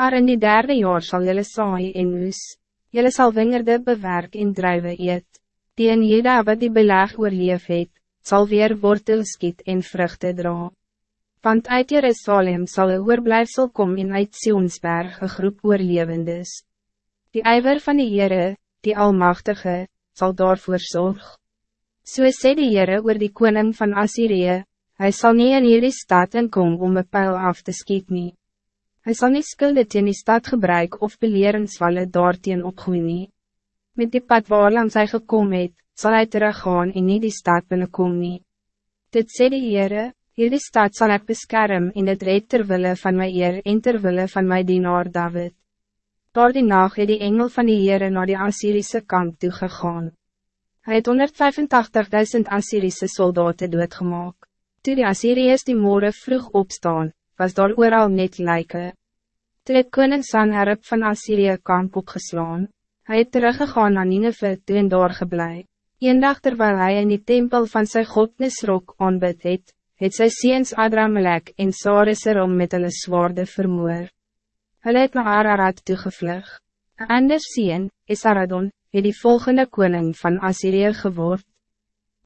Maar in die derde jaar zal jullie saai en oes. Jullie zal wingerde bewerk en druiven eet. Die in Jeda wat die beleg oorleef het, sal weer wortel skiet en vruchten dra. Want uit Jerusalem sal een oorblijfsel kom en uit Sionsberg een groep oorlevendes. Die ijver van die Heere, die Almachtige, zal daarvoor zorg. So sê die Heere oor die koning van Assyrië, hij zal niet in hierdie stad inkom om een pijl af te skiet nie. Hij zal niet skulde teen die stad gebruik of beleeringswalle daarteen opgooi nie. Met die pad waarlangs hy gekom het, sal hy teruggaan en nie die stad binnenkom nie. Dit sê die Heere, hierdie stad zal ik bescherm en het red terwille van my eer en terwille van my dienaar David. Door die nacht het die engel van die Heere naar die Assyrische kamp toegegaan. Hij het 185.000 Assyrische soldaten doodgemaak. Toe die Assyriërs die morgen vroeg opstaan, was daar ooral net lijken. Toe het koning Sanherib van Assyrië kamp opgeslaan. Hij het teruggegaan naar Nineveh toe en daar geblei. Eendag terwijl hij in die tempel van zijn god Nisrok aanbid het, het sy seens Adramelek en Sareser om met hulle zwaarde vermoor. Hulle het na Ararat toegevlug. Een ander seen, Esaradon, het die volgende koning van Assyrië geword.